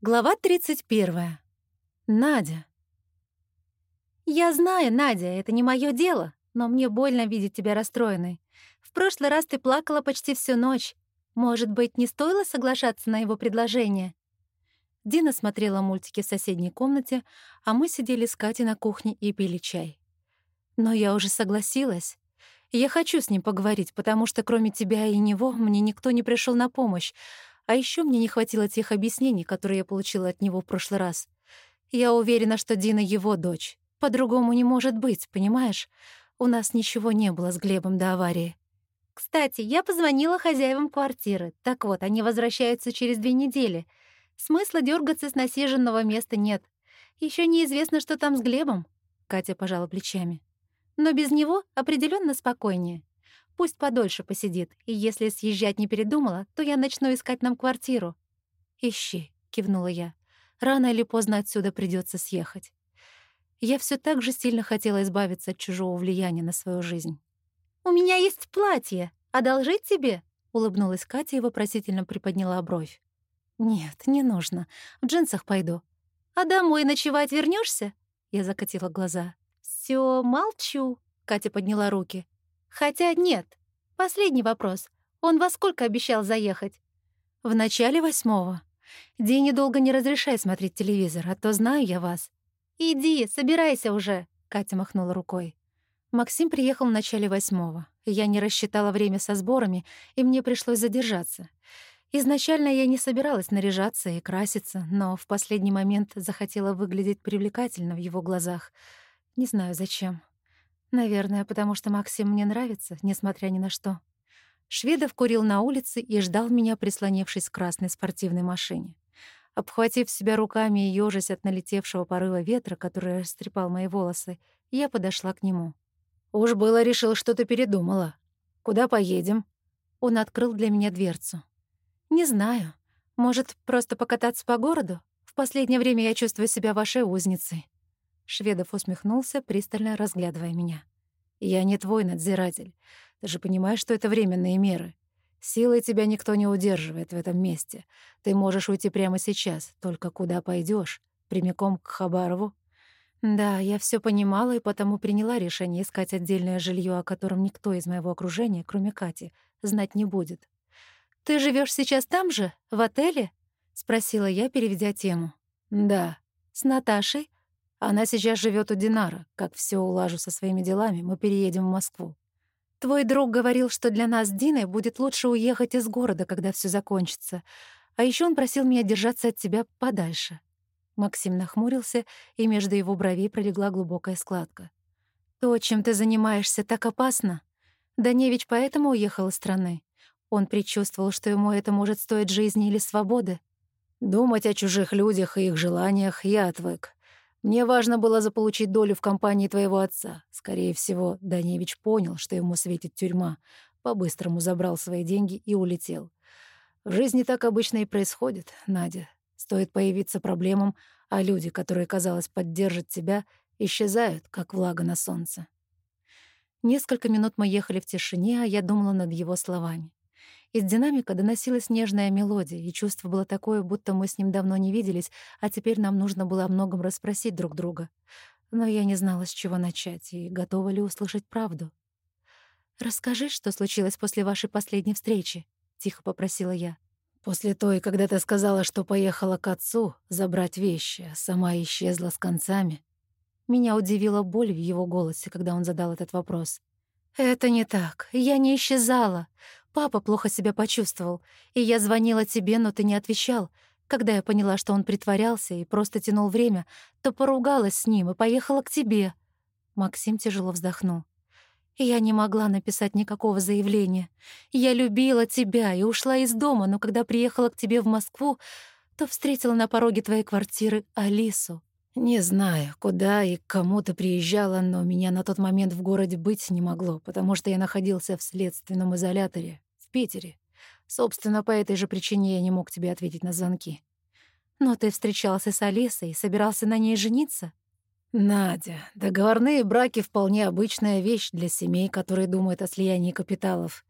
Глава 31. Надя. «Я знаю, Надя, это не мое дело, но мне больно видеть тебя расстроенной. В прошлый раз ты плакала почти всю ночь. Может быть, не стоило соглашаться на его предложение?» Дина смотрела мультики в соседней комнате, а мы сидели с Катей на кухне и пили чай. «Но я уже согласилась. Я хочу с ним поговорить, потому что кроме тебя и него мне никто не пришел на помощь, а еще мне не хватило тех объяснений, которые я получила от него в прошлый раз. Я уверена, что Дина его дочь. По-другому не может быть, понимаешь? У нас ничего не было с Глебом до аварии. Кстати, я позвонила хозяевам квартиры. Так вот, они возвращаются через две недели. Смысла дергаться с насиженного места нет. Еще неизвестно, что там с Глебом. Катя пожала плечами. Но без него определенно спокойнее. Пусть подольше посидит, и если съезжать не передумала, то я начну искать нам квартиру». «Ищи», — кивнула я. «Рано или поздно отсюда придется съехать». Я все так же сильно хотела избавиться от чужого влияния на свою жизнь. «У меня есть платье. Одолжить тебе?» — улыбнулась Катя и вопросительно приподняла бровь. «Нет, не нужно. В джинсах пойду». «А домой ночевать вернешься? Я закатила глаза. Все, молчу», — Катя подняла руки. Хотя нет. Последний вопрос. Он во сколько обещал заехать? В начале восьмого. День долго не разрешай смотреть телевизор, а то знаю я вас. Иди, собирайся уже, Катя махнула рукой. Максим приехал в начале восьмого. Я не рассчитала время со сборами, и мне пришлось задержаться. Изначально я не собиралась наряжаться и краситься, но в последний момент захотела выглядеть привлекательно в его глазах. Не знаю зачем. Наверное, потому что Максим мне нравится, несмотря ни на что. Шведов курил на улице и ждал меня, прислонившись к красной спортивной машине. Обхватив себя руками и ёжась от налетевшего порыва ветра, который растрепал мои волосы, я подошла к нему. «Уж было решил, что ты передумала. Куда поедем?» Он открыл для меня дверцу. «Не знаю. Может, просто покататься по городу? В последнее время я чувствую себя вашей узницей». Шведов усмехнулся, пристально разглядывая меня. «Я не твой надзиратель. Ты же понимаешь, что это временные меры. Силой тебя никто не удерживает в этом месте. Ты можешь уйти прямо сейчас, только куда пойдешь? Прямиком к Хабарову?» Да, я все понимала и потому приняла решение искать отдельное жилье, о котором никто из моего окружения, кроме Кати, знать не будет. «Ты живешь сейчас там же, в отеле?» — спросила я, переведя тему. «Да». «С Наташей?» Она сейчас живет у Динара. Как все улажу со своими делами, мы переедем в Москву. Твой друг говорил, что для нас с Диной будет лучше уехать из города, когда все закончится. А еще он просил меня держаться от тебя подальше. Максим нахмурился, и между его бровей пролегла глубокая складка. «То, чем ты занимаешься, так опасно. Даневич поэтому уехал из страны. Он предчувствовал, что ему это может стоить жизни или свободы. Думать о чужих людях и их желаниях я отвык. Мне важно было заполучить долю в компании твоего отца. Скорее всего, Даневич понял, что ему светит тюрьма, по-быстрому забрал свои деньги и улетел. В жизни так обычно и происходит, Надя. Стоит появиться проблемам, а люди, которые, казалось, поддержат тебя, исчезают, как влага на солнце. Несколько минут мы ехали в тишине, а я думала над его словами. Из динамика доносилась нежная мелодия, и чувство было такое, будто мы с ним давно не виделись, а теперь нам нужно было о многом расспросить друг друга. Но я не знала, с чего начать, и готова ли услышать правду. «Расскажи, что случилось после вашей последней встречи», — тихо попросила я. «После той, когда ты сказала, что поехала к отцу забрать вещи, а сама исчезла с концами». Меня удивила боль в его голосе, когда он задал этот вопрос. «Это не так. Я не исчезала. Папа плохо себя почувствовал, и я звонила тебе, но ты не отвечал. Когда я поняла, что он притворялся и просто тянул время, то поругалась с ним и поехала к тебе». Максим тяжело вздохнул. «Я не могла написать никакого заявления. Я любила тебя и ушла из дома, но когда приехала к тебе в Москву, то встретила на пороге твоей квартиры Алису. Не знаю, куда и к кому ты приезжала, но меня на тот момент в городе быть не могло, потому что я находился в следственном изоляторе в Питере. Собственно, по этой же причине я не мог тебе ответить на звонки. Но ты встречался с Алисой и собирался на ней жениться? Надя, договорные браки — вполне обычная вещь для семей, которые думают о слиянии капиталов.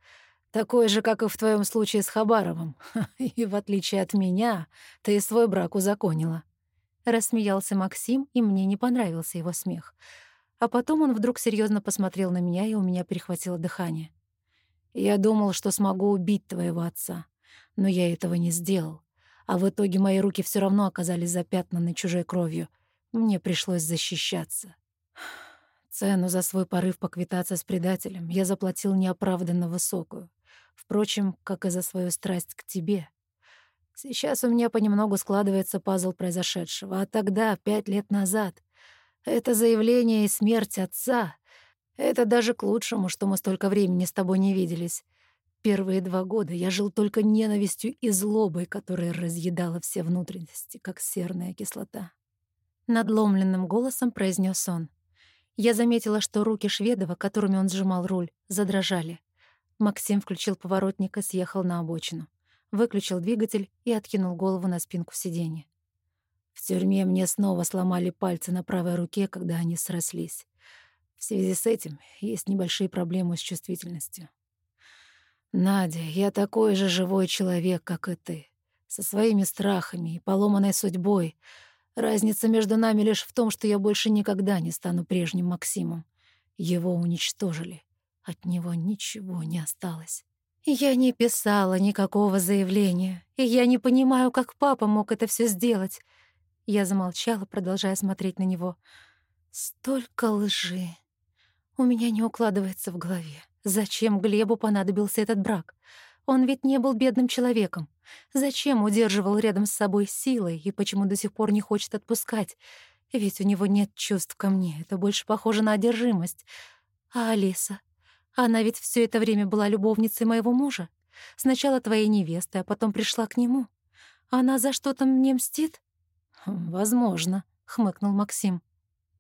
Такой же, как и в твоем случае с Хабаровым. И в отличие от меня, ты свой брак узаконила. Рассмеялся Максим, и мне не понравился его смех. А потом он вдруг серьезно посмотрел на меня, и у меня перехватило дыхание. «Я думал, что смогу убить твоего отца, но я этого не сделал. А в итоге мои руки все равно оказались запятнаны чужой кровью. Мне пришлось защищаться. Цену за свой порыв поквитаться с предателем я заплатил неоправданно высокую. Впрочем, как и за свою страсть к тебе. Сейчас у меня понемногу складывается пазл произошедшего, а тогда, пять лет назад, это заявление и смерть отца — это даже к лучшему, что мы столько времени с тобой не виделись. Первые два года я жил только ненавистью и злобой, которая разъедала все внутренности, как серная кислота. Надломленным голосом произнес он. Я заметила, что руки Шведова, которыми он сжимал руль, задрожали. Максим включил поворотник и съехал на обочину. Выключил двигатель и откинул голову на спинку сиденья. В тюрьме мне снова сломали пальцы на правой руке, когда они срослись. В связи с этим есть небольшие проблемы с чувствительностью. Надя, я такой же живой человек, как и ты, со своими страхами и поломанной судьбой — Разница между нами лишь в том, что я больше никогда не стану прежним Максимом. Его уничтожили. От него ничего не осталось. Я не писала никакого заявления, и я не понимаю, как папа мог это все сделать. Я замолчала, продолжая смотреть на него. Столько лжи. У меня не укладывается в голове. Зачем Глебу понадобился этот брак? Он ведь не был бедным человеком. Зачем удерживал рядом с собой силой и почему до сих пор не хочет отпускать? Ведь у него нет чувств ко мне, это больше похоже на одержимость. А Алиса? Она ведь все это время была любовницей моего мужа. Сначала твоей невесты, а потом пришла к нему. Она за что-то мне мстит? Возможно, хмыкнул Максим.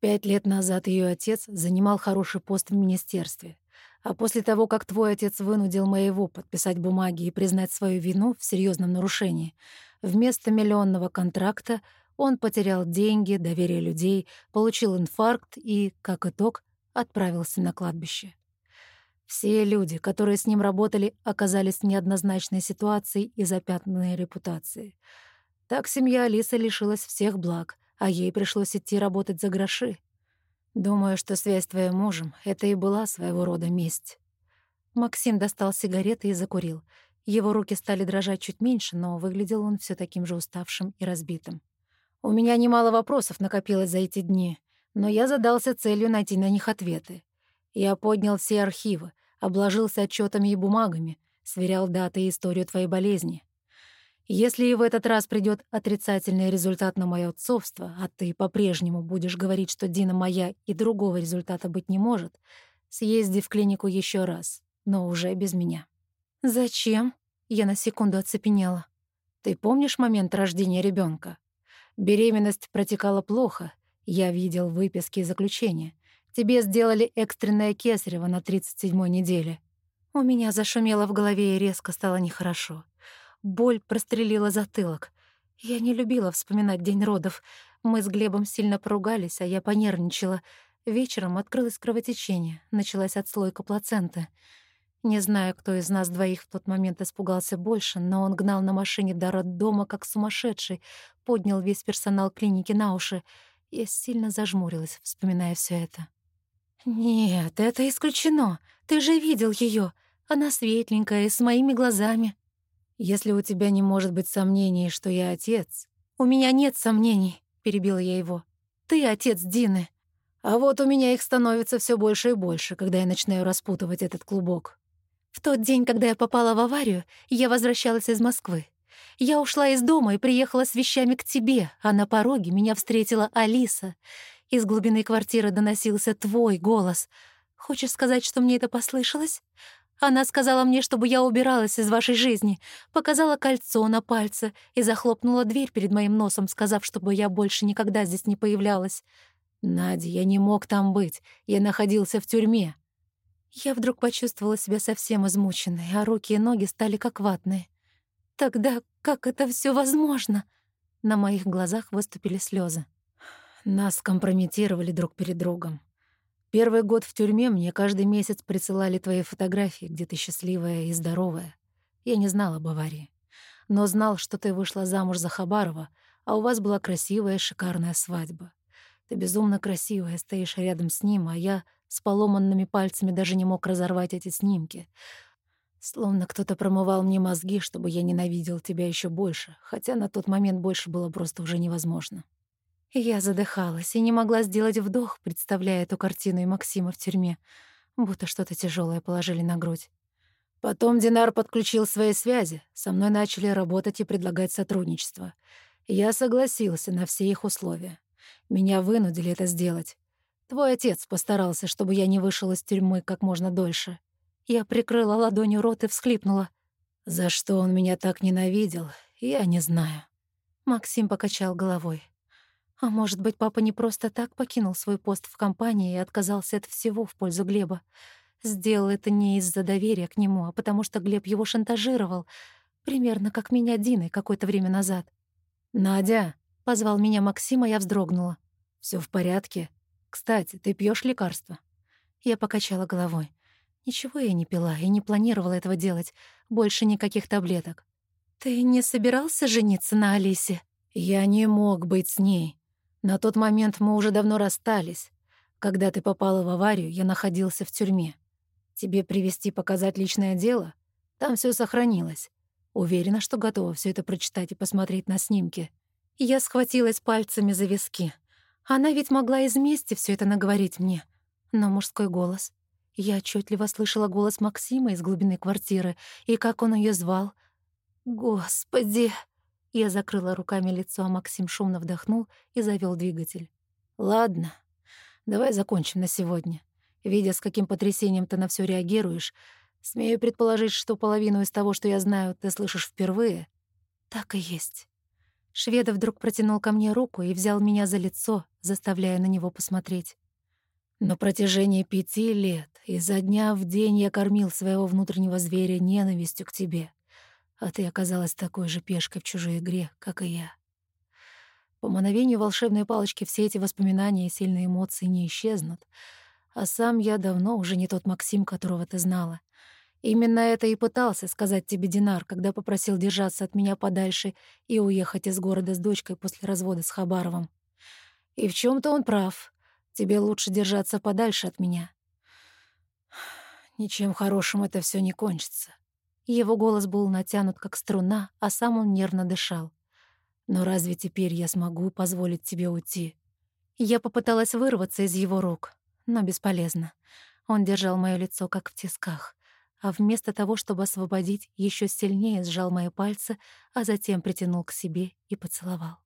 Пять лет назад ее отец занимал хороший пост в министерстве. А после того, как твой отец вынудил моего подписать бумаги и признать свою вину в серьезном нарушении, вместо миллионного контракта он потерял деньги, доверие людей, получил инфаркт и, как итог, отправился на кладбище. Все люди, которые с ним работали, оказались в неоднозначной ситуации и запятнанной репутацией. Так семья Алисы лишилась всех благ, а ей пришлось идти работать за гроши. Думаю, что связь с твоим мужем — это и была своего рода месть. Максим достал сигареты и закурил. Его руки стали дрожать чуть меньше, но выглядел он все таким же уставшим и разбитым. У меня немало вопросов накопилось за эти дни, но я задался целью найти на них ответы. Я поднял все архивы, обложился отчетами и бумагами, сверял даты и историю твоей болезни. Если и в этот раз придет отрицательный результат на мое отцовство, а ты по-прежнему будешь говорить, что Дина моя и другого результата быть не может, съезди в клинику еще раз, но уже без меня. Зачем? Я на секунду оцепенела. Ты помнишь момент рождения ребенка? Беременность протекала плохо. Я видел выписки и заключения. Тебе сделали экстренное кесарево на 37-й неделе. У меня зашумело в голове и резко стало нехорошо. Боль прострелила затылок. Я не любила вспоминать день родов. Мы с Глебом сильно поругались, а я понервничала. Вечером открылось кровотечение, началась отслойка плаценты. Не знаю, кто из нас двоих в тот момент испугался больше, но он гнал на машине до роддома как сумасшедший, поднял весь персонал клиники на уши. Я сильно зажмурилась, вспоминая все это. «Нет, это исключено. Ты же видел ее. Она светленькая с моими глазами». «Если у тебя не может быть сомнений, что я отец...» «У меня нет сомнений», — перебила я его. «Ты отец Дины». «А вот у меня их становится все больше и больше, когда я начинаю распутывать этот клубок». В тот день, когда я попала в аварию, я возвращалась из Москвы. Я ушла из дома и приехала с вещами к тебе, а на пороге меня встретила Алиса. Из глубины квартиры доносился твой голос. Хочешь сказать, что мне это послышалось? Она сказала мне, чтобы я убиралась из вашей жизни, показала кольцо на пальце и захлопнула дверь перед моим носом, сказав, чтобы я больше никогда здесь не появлялась. «Надя, я не мог там быть. Я находился в тюрьме». Я вдруг почувствовала себя совсем измученной, а руки и ноги стали как ватные. Тогда как это все возможно? На моих глазах выступили слезы. Нас компрометировали друг перед другом. Первый год в тюрьме мне каждый месяц присылали твои фотографии, где ты счастливая и здоровая. Я не знал об аварии. Но знал, что ты вышла замуж за Хабарова, а у вас была красивая, шикарная свадьба. Ты безумно красивая, стоишь рядом с ним, а я с поломанными пальцами даже не мог разорвать эти снимки. Словно кто-то промывал мне мозги, чтобы я ненавидел тебя еще больше, хотя на тот момент больше было просто уже невозможно. Я задыхалась и не могла сделать вдох, представляя эту картину и Максима в тюрьме, будто что-то тяжелое положили на грудь. Потом Динар подключил свои связи, со мной начали работать и предлагать сотрудничество. Я согласился на все их условия. Меня вынудили это сделать. Твой отец постарался, чтобы я не вышел из тюрьмы как можно дольше. Я прикрыла ладонью рот и всхлипнула. За что он меня так ненавидел, я не знаю. Максим покачал головой. А может быть, папа не просто так покинул свой пост в компании и отказался от всего в пользу Глеба. Сделал это не из-за доверия к нему, а потому что Глеб его шантажировал, примерно как меня Диной какое-то время назад. «Надя!» — позвал меня Максим, а я вздрогнула. Все в порядке? Кстати, ты пьешь лекарства?» Я покачала головой. Ничего я не пила и не планировала этого делать. Больше никаких таблеток. «Ты не собирался жениться на Алисе?» «Я не мог быть с ней. На тот момент мы уже давно расстались. Когда ты попала в аварию, я находился в тюрьме. Тебе привести показать личное дело? Там все сохранилось. Уверена, что готова все это прочитать и посмотреть на снимки». Я схватилась пальцами за виски. Она ведь могла из мести все это наговорить мне. Но мужской голос я отчетливо слышала голос Максима из глубины квартиры и как он ее звал. «Господи!» Я закрыла руками лицо, а Максим шумно вдохнул и завел двигатель. «Ладно, давай закончим на сегодня. Видя, с каким потрясением ты на все реагируешь, смею предположить, что половину из того, что я знаю, ты слышишь впервые». «Так и есть». Шведов вдруг протянул ко мне руку и взял меня за лицо, заставляя на него посмотреть. На протяжении пяти лет изо дня в день я кормил своего внутреннего зверя ненавистью к тебе, а ты оказалась такой же пешкой в чужой игре, как и я. По мановению волшебной палочки все эти воспоминания и сильные эмоции не исчезнут, а сам я давно уже не тот Максим, которого ты знала. Именно это и пытался сказать тебе Динар, когда попросил держаться от меня подальше и уехать из города с дочкой после развода с Хабаровым. И в чем то он прав. Тебе лучше держаться подальше от меня. Ничем хорошим это все не кончится. Его голос был натянут, как струна, а сам он нервно дышал. Но разве теперь я смогу позволить тебе уйти? Я попыталась вырваться из его рук, но бесполезно. Он держал моё лицо, как в тисках, а вместо того, чтобы освободить, еще сильнее сжал мои пальцы, а затем притянул к себе и поцеловал.